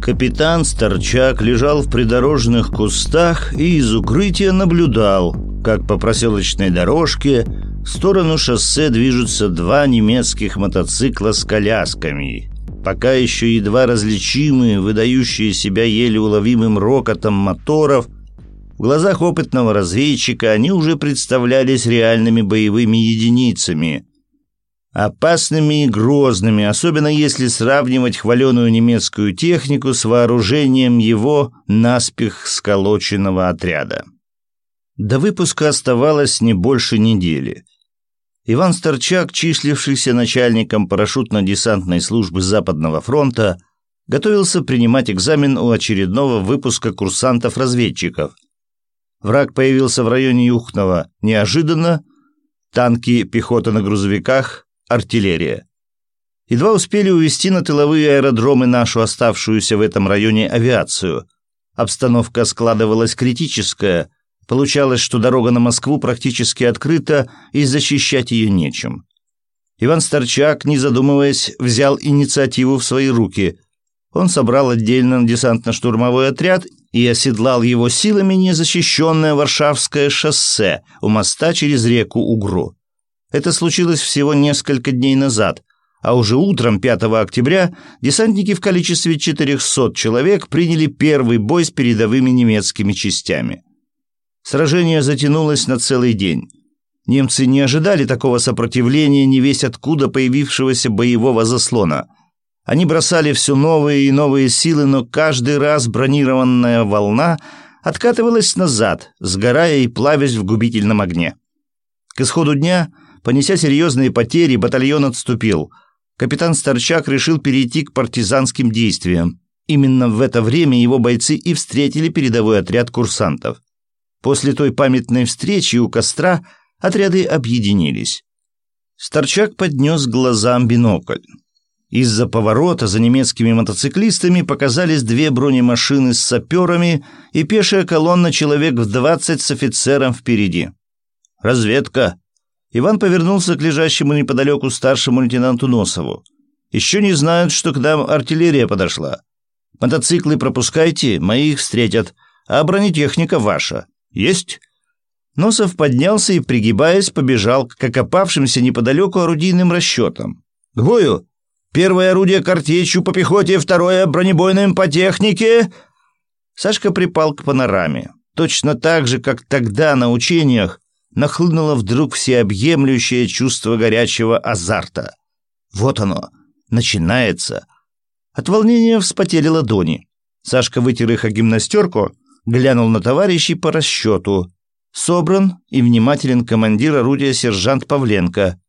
Капитан Старчак лежал в придорожных кустах и из укрытия наблюдал, как по проселочной дорожке в сторону шоссе движутся два немецких мотоцикла с колясками. Пока еще едва различимые, выдающие себя еле уловимым рокотом моторов, в глазах опытного разведчика они уже представлялись реальными боевыми единицами, опасными и грозными, особенно если сравнивать хваленую немецкую технику с вооружением его наспех сколоченного отряда. До выпуска оставалось не больше недели. Иван Старчак, числившийся начальником парашютно-десантной службы Западного фронта, готовился принимать экзамен у очередного выпуска курсантов-разведчиков. Враг появился в районе Юхнова неожиданно, танки, пехота на грузовиках, артиллерия. Едва успели увести на тыловые аэродромы нашу оставшуюся в этом районе авиацию. Обстановка складывалась критическая. Получалось, что дорога на Москву практически открыта, и защищать ее нечем. Иван Старчак, не задумываясь, взял инициативу в свои руки. Он собрал отдельно десантно-штурмовой отряд и оседлал его силами незащищенное Варшавское шоссе у моста через реку Угру. Это случилось всего несколько дней назад, а уже утром 5 октября десантники в количестве 400 человек приняли первый бой с передовыми немецкими частями. Сражение затянулось на целый день. Немцы не ожидали такого сопротивления не весь откуда появившегося боевого заслона. Они бросали все новые и новые силы, но каждый раз бронированная волна откатывалась назад, сгорая и плавясь в губительном огне. К исходу дня – Понеся серьезные потери, батальон отступил. Капитан Старчак решил перейти к партизанским действиям. Именно в это время его бойцы и встретили передовой отряд курсантов. После той памятной встречи у костра отряды объединились. Старчак поднес глазам бинокль. Из-за поворота за немецкими мотоциклистами показались две бронемашины с саперами и пешая колонна человек в двадцать с офицером впереди. «Разведка», Иван повернулся к лежащему неподалеку старшему лейтенанту Носову. «Еще не знают, что к нам артиллерия подошла. Мотоциклы пропускайте, мои их встретят, а бронетехника ваша. Есть?» Носов поднялся и, пригибаясь, побежал к окопавшимся неподалеку орудийным расчетам. «К бою! Первое орудие картечью по пехоте, второе бронебойным по технике!» Сашка припал к панораме. Точно так же, как тогда на учениях, нахлынуло вдруг всеобъемлющее чувство горячего азарта. Вот оно, начинается. От волнения вспотели ладони. Сашка вытер их о гимнастерку, глянул на товарищей по расчету. Собран и внимателен командир орудия сержант Павленко.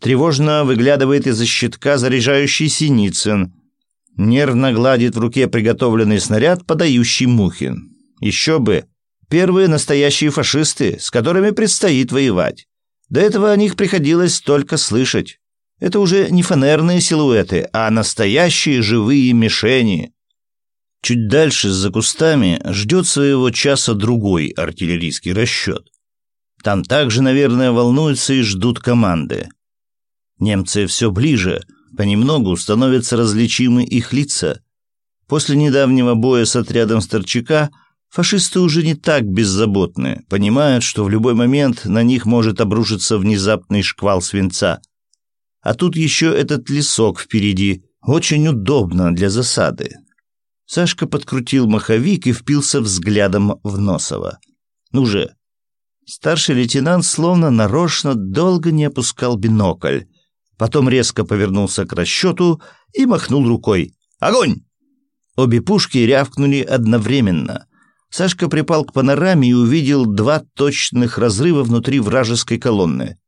Тревожно выглядывает из-за щитка заряжающий Синицын. Нервно гладит в руке приготовленный снаряд, подающий Мухин. Еще бы, Первые настоящие фашисты, с которыми предстоит воевать. До этого о них приходилось только слышать. Это уже не фанерные силуэты, а настоящие живые мишени. Чуть дальше, за кустами, ждет своего часа другой артиллерийский расчет. Там также, наверное, волнуются и ждут команды. Немцы все ближе, понемногу становятся различимы их лица. После недавнего боя с отрядом Старчака – Фашисты уже не так беззаботны, понимают, что в любой момент на них может обрушиться внезапный шквал свинца. А тут еще этот лесок впереди, очень удобно для засады. Сашка подкрутил маховик и впился взглядом в Носова. «Ну же!» Старший лейтенант словно нарочно долго не опускал бинокль. Потом резко повернулся к расчету и махнул рукой. «Огонь!» Обе пушки рявкнули одновременно. Сашка припал к панораме и увидел два точных разрыва внутри вражеской колонны.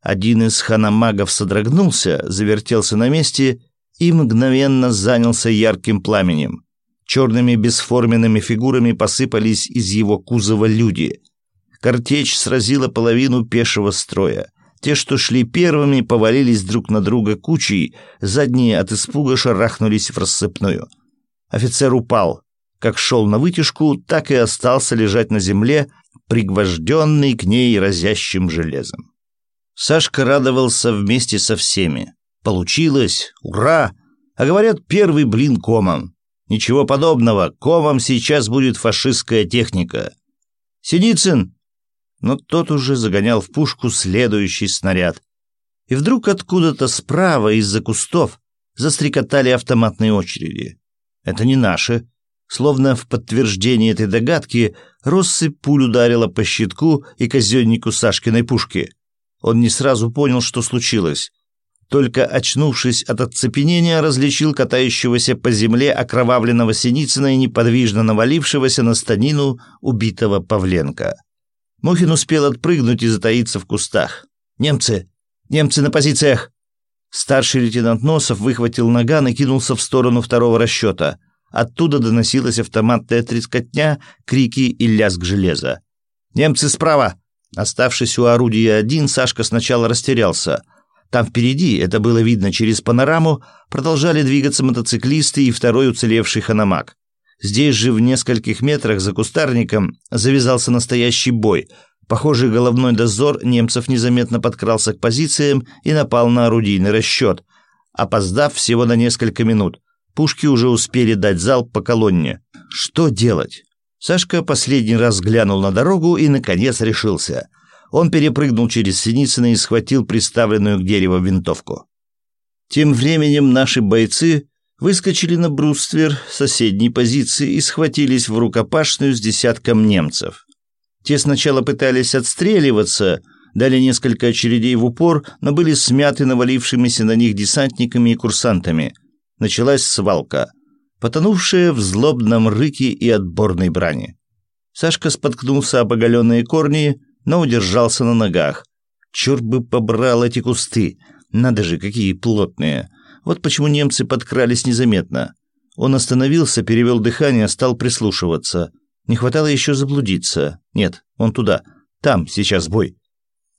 Один из ханамагов содрогнулся, завертелся на месте и мгновенно занялся ярким пламенем. Черными бесформенными фигурами посыпались из его кузова люди. Картечь сразила половину пешего строя. Те, что шли первыми, повалились друг на друга кучей, задние от испуга шарахнулись в рассыпную. Офицер упал. Как шел на вытяжку, так и остался лежать на земле, пригвожденный к ней разящим железом. Сашка радовался вместе со всеми. Получилось! Ура! А говорят, первый блин комом. Ничего подобного. Комом сейчас будет фашистская техника. Синицын! Но тот уже загонял в пушку следующий снаряд. И вдруг откуда-то справа из-за кустов застрекотали автоматные очереди. Это не наши. Словно в подтверждение этой догадки, россыпь пуль ударила по щитку и казеннику Сашкиной пушки. Он не сразу понял, что случилось. Только очнувшись от оцепенения, различил катающегося по земле окровавленного Синицына и неподвижно навалившегося на станину убитого Павленко. Мухин успел отпрыгнуть и затаиться в кустах. «Немцы! Немцы на позициях!» Старший лейтенант Носов выхватил наган и кинулся в сторону второго расчета. Оттуда доносилась автоматная трескотня, крики и лязг железа. «Немцы справа!» Оставшись у орудия один, Сашка сначала растерялся. Там впереди, это было видно через панораму, продолжали двигаться мотоциклисты и второй уцелевший ханамак. Здесь же в нескольких метрах за кустарником завязался настоящий бой. Похожий головной дозор немцев незаметно подкрался к позициям и напал на орудийный расчет, опоздав всего на несколько минут. Пушки уже успели дать залп по колонне. Что делать? Сашка последний раз глянул на дорогу и, наконец, решился. Он перепрыгнул через Синицына и схватил приставленную к дереву винтовку. Тем временем наши бойцы выскочили на бруствер соседней позиции и схватились в рукопашную с десятком немцев. Те сначала пытались отстреливаться, дали несколько очередей в упор, но были смяты навалившимися на них десантниками и курсантами. Началась свалка потонувшая в злобном рыке и отборной брани. Сашка споткнулся об оголенные корни, но удержался на ногах. Черт бы побрал эти кусты! Надо же, какие плотные! Вот почему немцы подкрались незаметно. Он остановился, перевел дыхание, стал прислушиваться. Не хватало еще заблудиться. Нет, он туда. Там сейчас бой.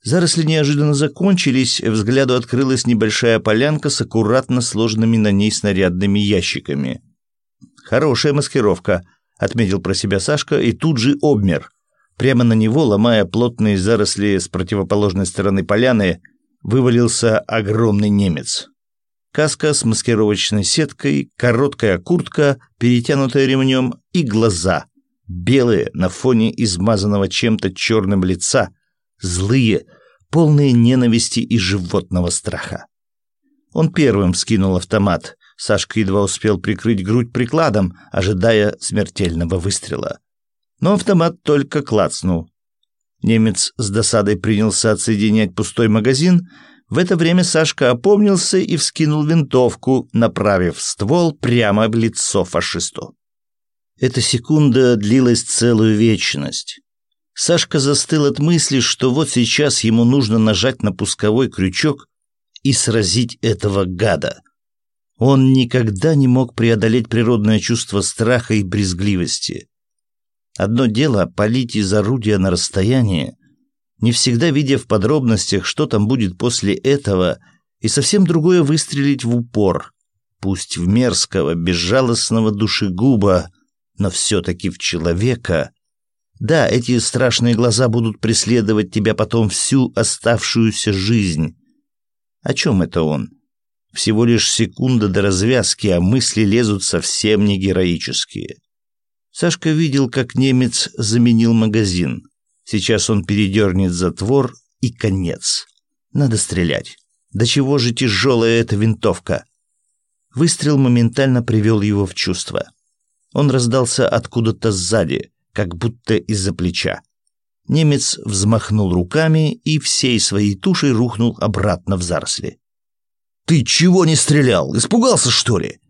Заросли неожиданно закончились, взгляду открылась небольшая полянка с аккуратно сложенными на ней снарядными ящиками. Хорошая маскировка, отметил про себя Сашка и тут же обмер. Прямо на него, ломая плотные заросли с противоположной стороны поляны, вывалился огромный немец. Каска с маскировочной сеткой, короткая куртка, перетянутая ремнем, и глаза, белые на фоне измазанного чем-то черным лица, злые, полные ненависти и животного страха. Он первым скинул автомат, Сашка едва успел прикрыть грудь прикладом, ожидая смертельного выстрела. Но автомат только клацнул. Немец с досадой принялся отсоединять пустой магазин. В это время Сашка опомнился и вскинул винтовку, направив ствол прямо в лицо фашисту. Эта секунда длилась целую вечность. Сашка застыл от мысли, что вот сейчас ему нужно нажать на пусковой крючок и сразить этого гада. Он никогда не мог преодолеть природное чувство страха и брезгливости. Одно дело палить из орудия на расстояние, не всегда видя в подробностях, что там будет после этого, и совсем другое выстрелить в упор, пусть в мерзкого, безжалостного душегуба, но все-таки в человека. Да, эти страшные глаза будут преследовать тебя потом всю оставшуюся жизнь. О чем это он? — всего лишь секунда до развязки, а мысли лезут совсем не героические. Сашка видел, как немец заменил магазин. Сейчас он передернет затвор и конец. Надо стрелять. До чего же тяжелая эта винтовка? Выстрел моментально привел его в чувство. Он раздался откуда-то сзади, как будто из-за плеча. Немец взмахнул руками и всей своей тушей рухнул обратно в заросли. «Ты чего не стрелял? Испугался, что ли?»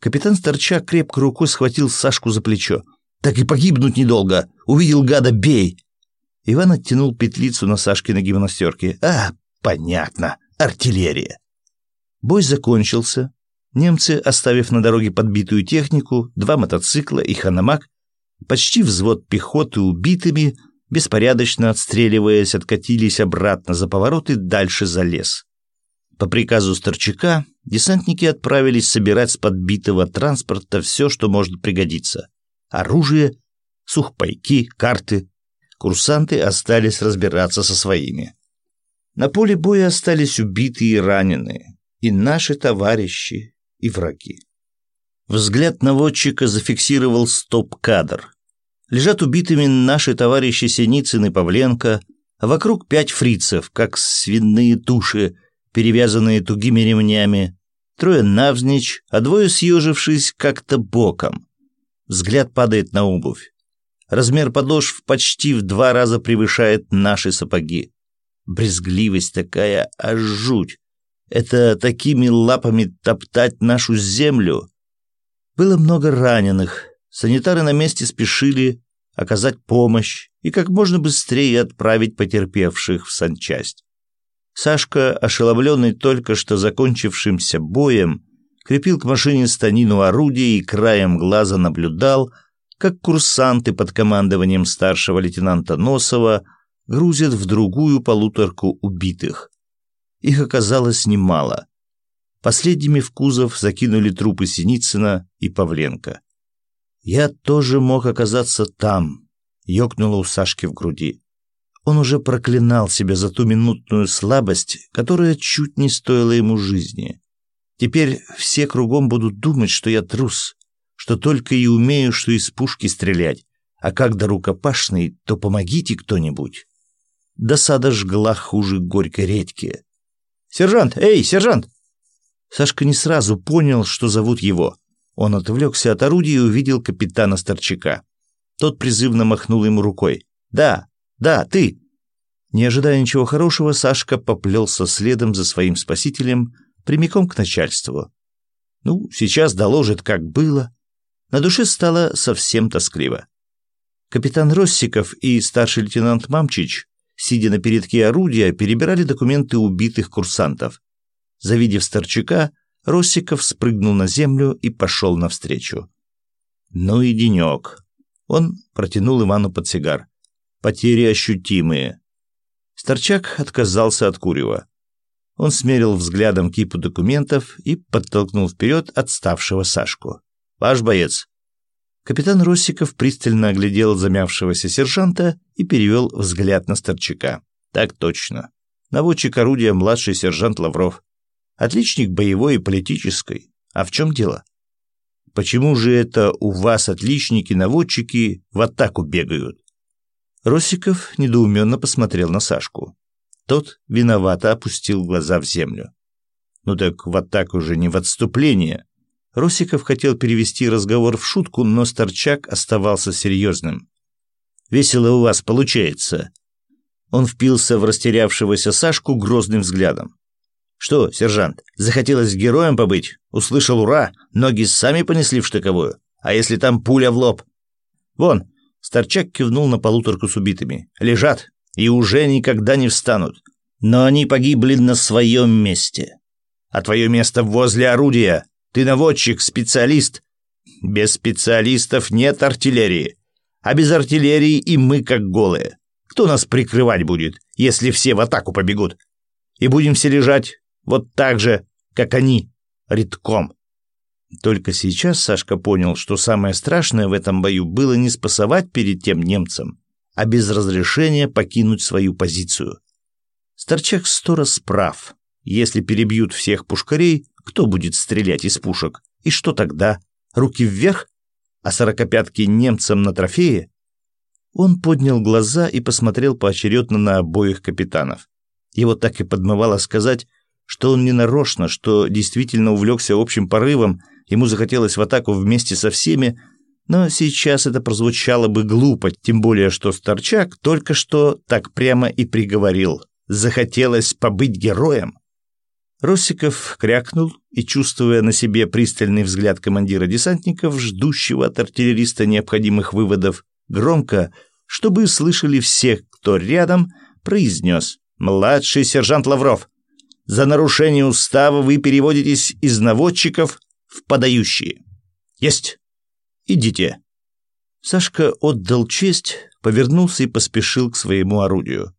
Капитан Старчак крепко рукой схватил Сашку за плечо. «Так и погибнуть недолго. Увидел гада, бей!» Иван оттянул петлицу на Сашкиной гимнастерке. «А, понятно. Артиллерия». Бой закончился. Немцы, оставив на дороге подбитую технику, два мотоцикла и ханамак, почти взвод пехоты убитыми, беспорядочно отстреливаясь, откатились обратно за поворот и дальше за лес. По приказу Старчака десантники отправились собирать с подбитого транспорта все, что может пригодиться. Оружие, сухпайки, карты. Курсанты остались разбираться со своими. На поле боя остались убитые и раненые, и наши товарищи, и враги. Взгляд наводчика зафиксировал стоп-кадр. Лежат убитыми наши товарищи Синицын и Павленко, а вокруг пять фрицев, как свиные туши, перевязанные тугими ремнями, трое навзничь, а двое съежившись как-то боком. Взгляд падает на обувь. Размер подошв почти в два раза превышает наши сапоги. Брезгливость такая, аж жуть. Это такими лапами топтать нашу землю. Было много раненых. Санитары на месте спешили оказать помощь и как можно быстрее отправить потерпевших в санчасть. Сашка, ошеломленный только что закончившимся боем, крепил к машине станину орудия и краем глаза наблюдал, как курсанты под командованием старшего лейтенанта Носова грузят в другую полуторку убитых. Их оказалось немало. Последними в кузов закинули трупы Синицына и Павленко. «Я тоже мог оказаться там», — ёкнуло у Сашки в груди. Он уже проклинал себя за ту минутную слабость, которая чуть не стоила ему жизни. Теперь все кругом будут думать, что я трус, что только и умею, что из пушки стрелять, а когда рукопашный, то помогите кто-нибудь. Досада жгла хуже горькой редьки. «Сержант! Эй, сержант!» Сашка не сразу понял, что зовут его. Он отвлекся от орудия и увидел капитана Старчака. Тот призывно махнул ему рукой. «Да, да, ты!» Не ожидая ничего хорошего, Сашка поплелся следом за своим спасителем прямиком к начальству. Ну, сейчас доложит, как было. На душе стало совсем тоскливо. Капитан Россиков и старший лейтенант Мамчич, сидя на передке орудия, перебирали документы убитых курсантов. Завидев Старчака, Россиков спрыгнул на землю и пошел навстречу. «Ну и денек!» Он протянул Ивану подсигар. «Потери ощутимые». Старчак отказался от курева. Он смерил взглядом кипу документов и подтолкнул вперед отставшего Сашку. «Ваш боец!» Капитан Россиков пристально оглядел замявшегося сержанта и перевел взгляд на Старчака. «Так точно. Наводчик орудия младший сержант Лавров. Отличник боевой и политической. А в чем дело? Почему же это у вас отличники-наводчики в атаку бегают? Росиков недоуменно посмотрел на Сашку. Тот виновато опустил глаза в землю. Ну так в атаку же не в отступление. Росиков хотел перевести разговор в шутку, но Старчак оставался серьезным. «Весело у вас получается». Он впился в растерявшегося Сашку грозным взглядом. «Что, сержант, захотелось героем побыть? Услышал «Ура!» Ноги сами понесли в штыковую? А если там пуля в лоб?» «Вон!» Старчак кивнул на полуторку с убитыми. «Лежат и уже никогда не встанут. Но они погибли на своем месте. А твое место возле орудия. Ты наводчик, специалист. Без специалистов нет артиллерии. А без артиллерии и мы как голые. Кто нас прикрывать будет, если все в атаку побегут? И будем все лежать, вот так же, как они, редком. Только сейчас Сашка понял, что самое страшное в этом бою было не спасовать перед тем немцем, а без разрешения покинуть свою позицию. Старчак сто раз прав. Если перебьют всех пушкарей, кто будет стрелять из пушек? И что тогда? Руки вверх? А сорокопятки немцам на трофее? Он поднял глаза и посмотрел поочередно на обоих капитанов. Его так и подмывало сказать что он не нарочно, что действительно увлекся общим порывом, ему захотелось в атаку вместе со всеми, но сейчас это прозвучало бы глупо, тем более что Старчак только что так прямо и приговорил. Захотелось побыть героем. Росиков крякнул и, чувствуя на себе пристальный взгляд командира десантников, ждущего от артиллериста необходимых выводов, громко, чтобы слышали все, кто рядом, произнес «Младший сержант Лавров, за нарушение устава вы переводитесь из наводчиков в подающие. Есть. Идите. Сашка отдал честь, повернулся и поспешил к своему орудию.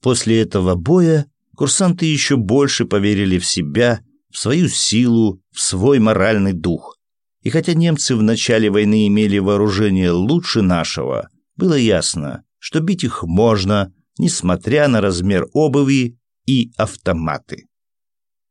После этого боя курсанты еще больше поверили в себя, в свою силу, в свой моральный дух. И хотя немцы в начале войны имели вооружение лучше нашего, было ясно, что бить их можно, несмотря на размер обуви и автоматы.